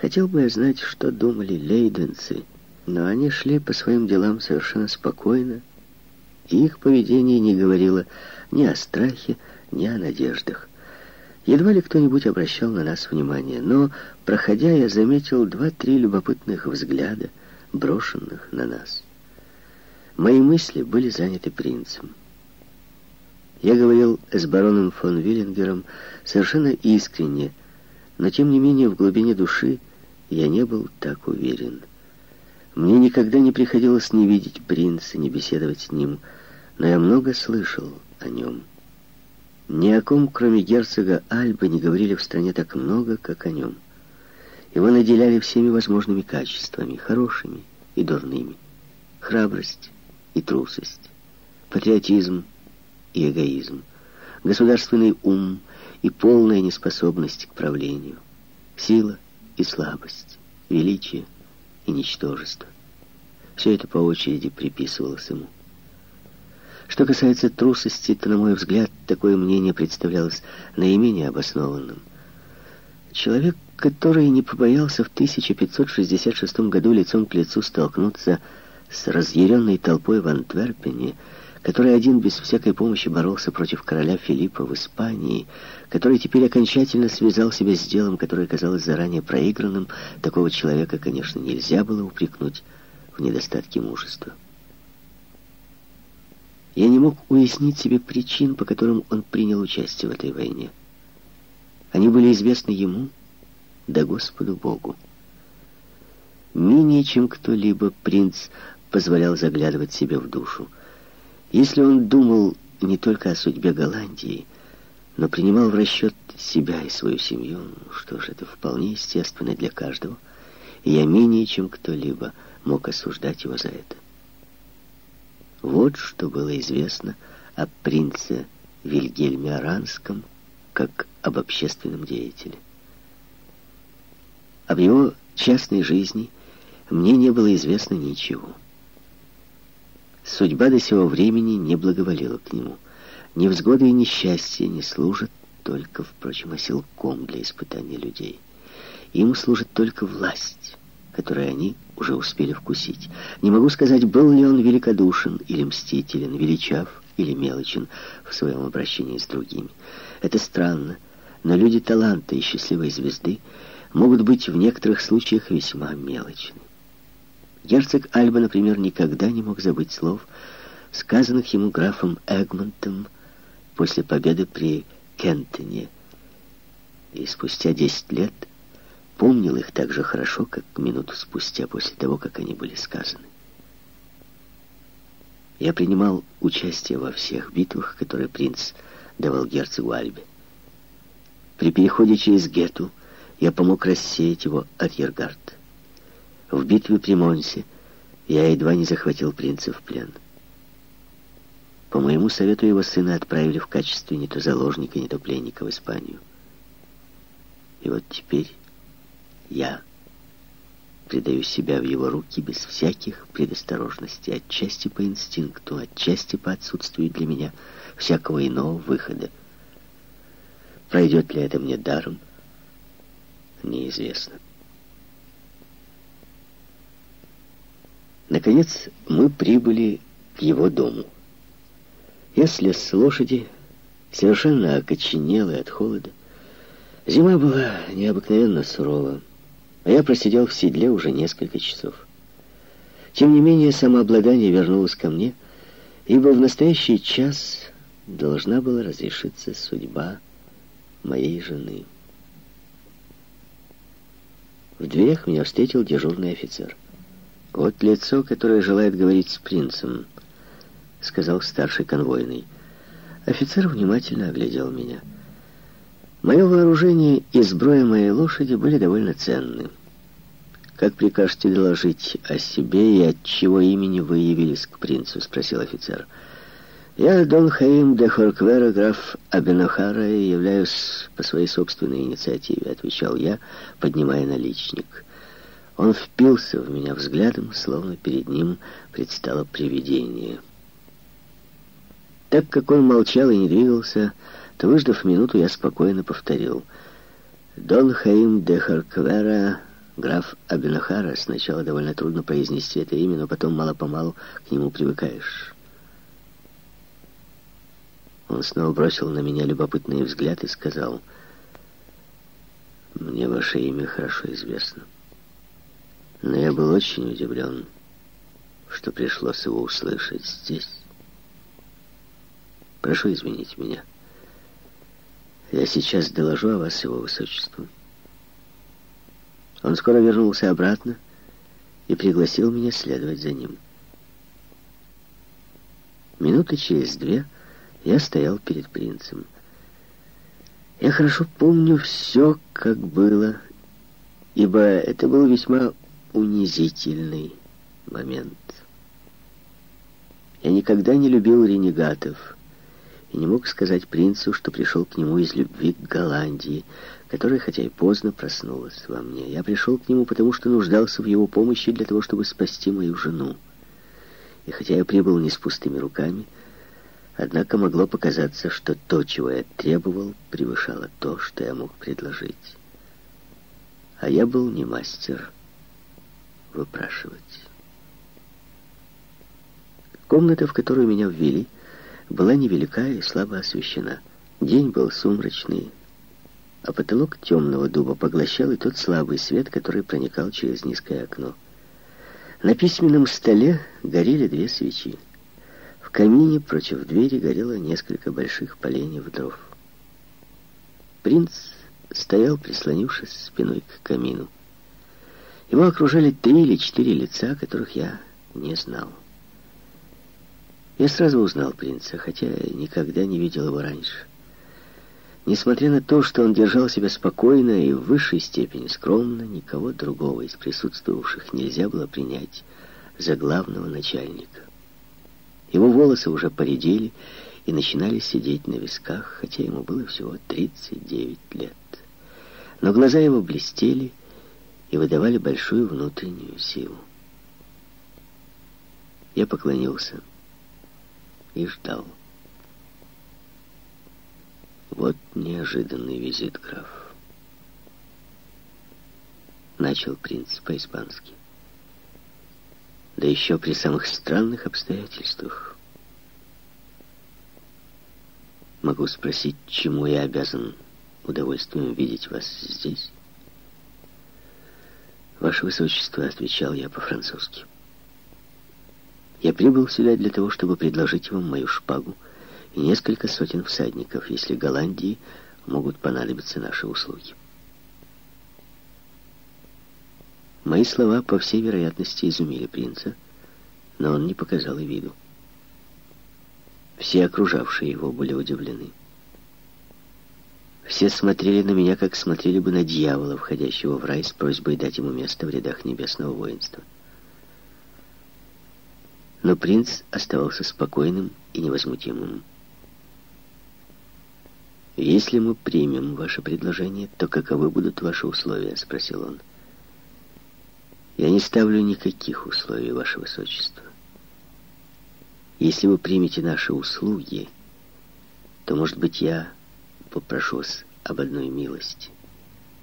Хотел бы я знать, что думали лейденцы, но они шли по своим делам совершенно спокойно, и их поведение не говорило ни о страхе, ни о надеждах. Едва ли кто-нибудь обращал на нас внимание, но, проходя, я заметил два-три любопытных взгляда, брошенных на нас. Мои мысли были заняты принцем. Я говорил с бароном фон Виллингером совершенно искренне, но тем не менее в глубине души я не был так уверен. Мне никогда не приходилось ни видеть принца, ни беседовать с ним, но я много слышал о нем. Ни о ком, кроме герцога Альбы, не говорили в стране так много, как о нем. Его наделяли всеми возможными качествами, хорошими и дурными. Храбрость и трусость, патриотизм и эгоизм, государственный ум и полная неспособность к правлению, сила и слабость, величие и ничтожество. Все это по очереди приписывалось ему. Что касается трусости, то, на мой взгляд, такое мнение представлялось наименее обоснованным. Человек, который не побоялся в 1566 году лицом к лицу столкнуться с разъяренной толпой в Антверпене, который один без всякой помощи боролся против короля Филиппа в Испании, который теперь окончательно связал себя с делом, которое казалось заранее проигранным, такого человека, конечно, нельзя было упрекнуть в недостатке мужества. Я не мог уяснить себе причин, по которым он принял участие в этой войне. Они были известны ему, да Господу Богу. Менее чем кто-либо принц позволял заглядывать себе в душу. Если он думал не только о судьбе Голландии, но принимал в расчет себя и свою семью, что ж, это вполне естественно для каждого, и я менее чем кто-либо мог осуждать его за это. Вот что было известно о принце Вильгельме Аранском как об общественном деятеле. Об его частной жизни мне не было известно ничего. Судьба до сего времени не благоволила к нему. Невзгоды и несчастья не служат только, впрочем, оселком для испытания людей. Им служит только власть, которую они уже успели вкусить. Не могу сказать, был ли он великодушен или мстителен, величав или мелочен в своем обращении с другими. Это странно, но люди таланта и счастливой звезды могут быть в некоторых случаях весьма мелочны. Герцог Альба, например, никогда не мог забыть слов, сказанных ему графом Эгмонтом после победы при Кентоне. И спустя десять лет помнил их так же хорошо, как минуту спустя после того, как они были сказаны. Я принимал участие во всех битвах, которые принц давал герцогу Альбе. При переходе через Гету я помог рассеять его арьергард. В битве при Монсе я едва не захватил принца в плен. По моему совету его сына отправили в качестве не то заложника, не то пленника в Испанию. И вот теперь я предаю себя в его руки без всяких предосторожностей, отчасти по инстинкту, отчасти по отсутствию для меня всякого иного выхода. Пройдет ли это мне даром, неизвестно. Наконец мы прибыли к его дому. Я слез с лошади, совершенно окоченелый от холода. Зима была необыкновенно сурова, а я просидел в седле уже несколько часов. Тем не менее, самообладание вернулось ко мне, ибо в настоящий час должна была разрешиться судьба моей жены. В дверях меня встретил дежурный офицер. «Вот лицо, которое желает говорить с принцем», — сказал старший конвойный. Офицер внимательно оглядел меня. Мое вооружение и сброя моей лошади были довольно ценны. «Как прикажете доложить о себе и от чего имени вы явились к принцу?» — спросил офицер. «Я Дон Хаим де Хорквера, граф Абенахара, и являюсь по своей собственной инициативе», — отвечал я, поднимая наличник. Он впился в меня взглядом, словно перед ним предстало привидение. Так как он молчал и не двигался, то, выждав минуту, я спокойно повторил. «Дон Хаим де Харквера, Граф Абенахара сначала довольно трудно произнести это имя, но потом мало-помалу к нему привыкаешь. Он снова бросил на меня любопытный взгляд и сказал, «Мне ваше имя хорошо известно, но я был очень удивлен, что пришлось его услышать здесь. Прошу извинить меня. Я сейчас доложу о вас его высочеству». Он скоро вернулся обратно и пригласил меня следовать за ним. Минуты через две я стоял перед принцем. Я хорошо помню все, как было, ибо это был весьма унизительный момент. Я никогда не любил ренегатов и не мог сказать принцу, что пришел к нему из любви к Голландии, которая, хотя и поздно, проснулась во мне. Я пришел к нему, потому что нуждался в его помощи для того, чтобы спасти мою жену. И хотя я прибыл не с пустыми руками, однако могло показаться, что то, чего я требовал, превышало то, что я мог предложить. А я был не мастер выпрашивать. Комната, в которую меня ввели, была невелика и слабо освещена. День был сумрачный, а потолок темного дуба поглощал и тот слабый свет, который проникал через низкое окно. На письменном столе горели две свечи. В камине против двери горело несколько больших поленьев дров. Принц стоял, прислонившись спиной к камину. Его окружали три или четыре лица, которых я не знал. Я сразу узнал принца, хотя никогда не видел его раньше. Несмотря на то, что он держал себя спокойно и в высшей степени скромно, никого другого из присутствовавших нельзя было принять за главного начальника. Его волосы уже поредели и начинали сидеть на висках, хотя ему было всего 39 лет. Но глаза его блестели и выдавали большую внутреннюю силу. Я поклонился и ждал. Вот неожиданный визит, граф. Начал принц по-испански. Да еще при самых странных обстоятельствах. Могу спросить, чему я обязан удовольствием видеть вас здесь? Ваше Высочество, отвечал я по-французски. Я прибыл сюда для того, чтобы предложить вам мою шпагу, и несколько сотен всадников, если Голландии могут понадобиться наши услуги. Мои слова, по всей вероятности, изумили принца, но он не показал и виду. Все окружавшие его были удивлены. Все смотрели на меня, как смотрели бы на дьявола, входящего в рай с просьбой дать ему место в рядах небесного воинства. Но принц оставался спокойным и невозмутимым. «Если мы примем ваше предложение, то каковы будут ваши условия?» — спросил он. «Я не ставлю никаких условий, ваше высочество. Если вы примете наши услуги, то, может быть, я попрошу вас об одной милости,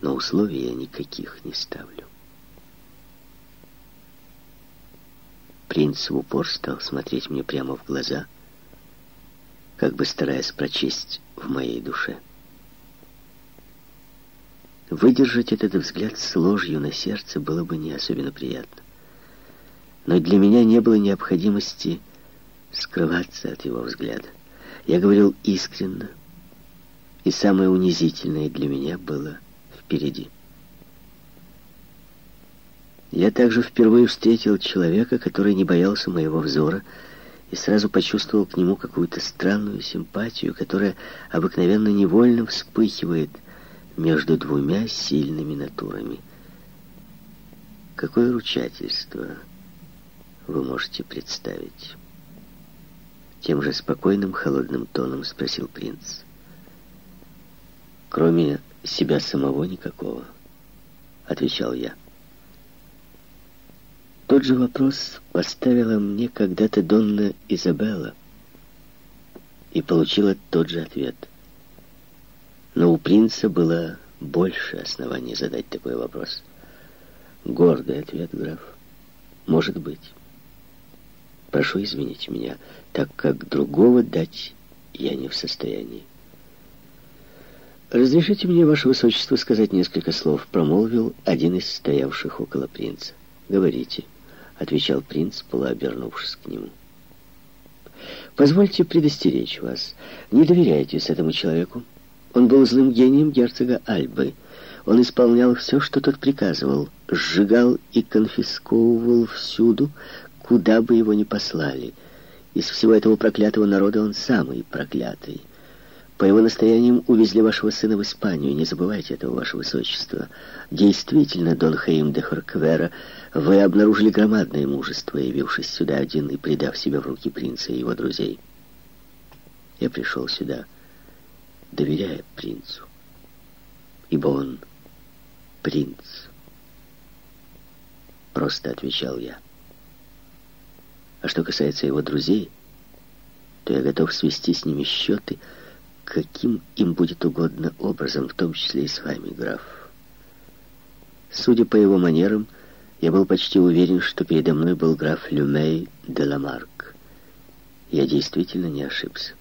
но условий я никаких не ставлю». Принц в упор стал смотреть мне прямо в глаза — как бы стараясь прочесть в моей душе. Выдержать этот взгляд с ложью на сердце было бы не особенно приятно. Но для меня не было необходимости скрываться от его взгляда. Я говорил искренно, и самое унизительное для меня было впереди. Я также впервые встретил человека, который не боялся моего взора, и сразу почувствовал к нему какую-то странную симпатию, которая обыкновенно невольно вспыхивает между двумя сильными натурами. Какое ручательство вы можете представить? Тем же спокойным, холодным тоном спросил принц. Кроме себя самого никакого, отвечал я. Тот же вопрос поставила мне когда-то Донна Изабелла и получила тот же ответ. Но у принца было больше оснований задать такой вопрос. Гордый ответ, граф. Может быть. Прошу извинить меня, так как другого дать я не в состоянии. «Разрешите мне, ваше высочество, сказать несколько слов», — промолвил один из стоявших около принца. «Говорите», — отвечал принц, полуобернувшись к нему. «Позвольте предостеречь вас. Не доверяйтесь этому человеку. Он был злым гением герцога Альбы. Он исполнял все, что тот приказывал, сжигал и конфисковывал всюду, куда бы его ни послали. Из всего этого проклятого народа он самый проклятый. По его настояниям увезли вашего сына в Испанию. Не забывайте этого, ваше высочество. Действительно, Дон Хаим де Хорквера, вы обнаружили громадное мужество, явившись сюда один и предав себя в руки принца и его друзей. Я пришел сюда, доверяя принцу, ибо он принц. Просто отвечал я. А что касается его друзей, то я готов свести с ними счеты, каким им будет угодно образом, в том числе и с вами, граф. Судя по его манерам, я был почти уверен, что передо мной был граф Люмей де Ламарк. Я действительно не ошибся.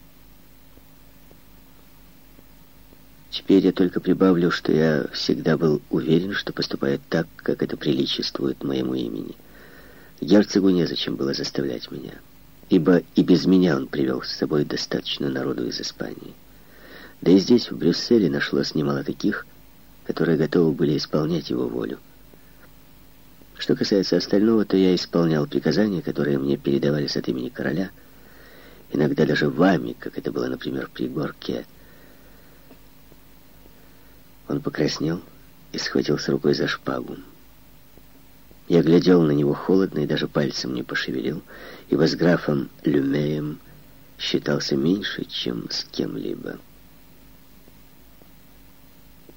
Теперь я только прибавлю, что я всегда был уверен, что поступает так, как это приличествует моему имени. Герцогу незачем было заставлять меня, ибо и без меня он привел с собой достаточно народу из Испании. Да и здесь, в Брюсселе, нашлось немало таких, которые готовы были исполнять его волю. Что касается остального, то я исполнял приказания, которые мне передавали от имени короля, иногда даже вами, как это было, например, при горке. Он покраснел и схватился рукой за шпагу. Я глядел на него холодно и даже пальцем не пошевелил, ибо с графом Люмеем считался меньше, чем с кем-либо.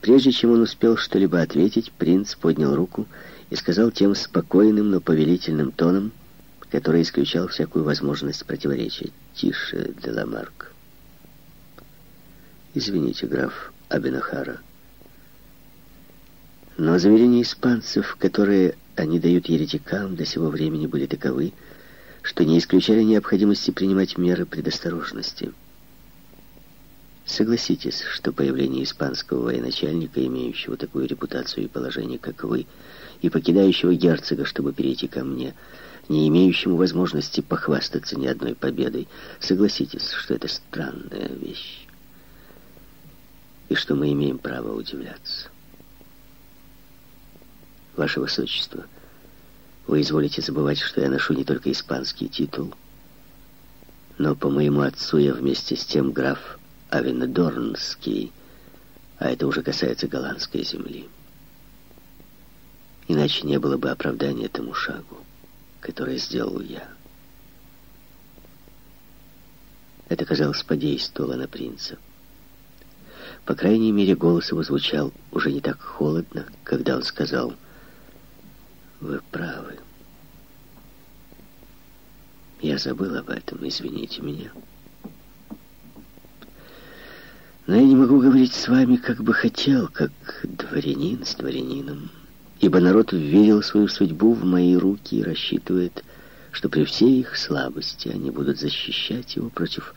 Прежде чем он успел что-либо ответить, принц поднял руку и сказал тем спокойным, но повелительным тоном, который исключал всякую возможность противоречия. «Тише, Деламарк». «Извините, граф Абенахара, но заверения испанцев, которые они дают еретикам, до сего времени были таковы, что не исключали необходимости принимать меры предосторожности». Согласитесь, что появление испанского военачальника, имеющего такую репутацию и положение, как вы, и покидающего герцога, чтобы перейти ко мне, не имеющему возможности похвастаться ни одной победой, согласитесь, что это странная вещь, и что мы имеем право удивляться. Ваше Высочество, вы изволите забывать, что я ношу не только испанский титул, но по моему отцу я вместе с тем граф Авенедорнский, а это уже касается голландской земли. Иначе не было бы оправдания этому шагу, который сделал я. Это, казалось, подействовало на принца. По крайней мере, голос его звучал уже не так холодно, когда он сказал «Вы правы». Я забыл об этом, извините меня. Но я не могу говорить с вами, как бы хотел, как дворянин с дворянином, ибо народ вверил свою судьбу в мои руки и рассчитывает, что при всей их слабости они будут защищать его против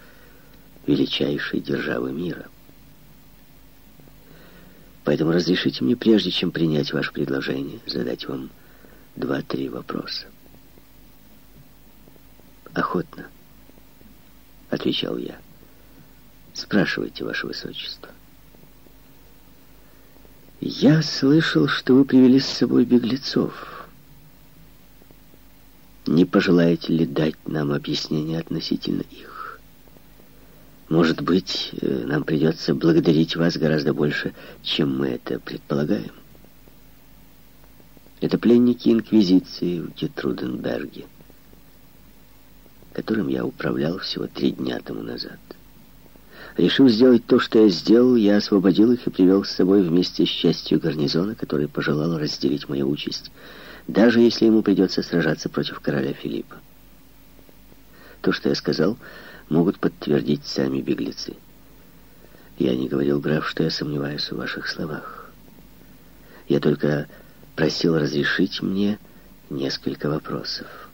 величайшей державы мира. Поэтому разрешите мне, прежде чем принять ваше предложение, задать вам два-три вопроса. «Охотно», — отвечал я. Спрашивайте, Ваше Высочество. Я слышал, что вы привели с собой беглецов. Не пожелаете ли дать нам объяснение относительно их? Может быть, э, нам придется благодарить вас гораздо больше, чем мы это предполагаем. Это пленники Инквизиции в Гетруденберге, которым я управлял всего три дня тому назад. Решив сделать то, что я сделал, я освободил их и привел с собой вместе с частью гарнизона, который пожелал разделить мою участь, даже если ему придется сражаться против короля Филиппа. То, что я сказал, могут подтвердить сами беглецы. Я не говорил, граф, что я сомневаюсь в ваших словах. Я только просил разрешить мне несколько вопросов.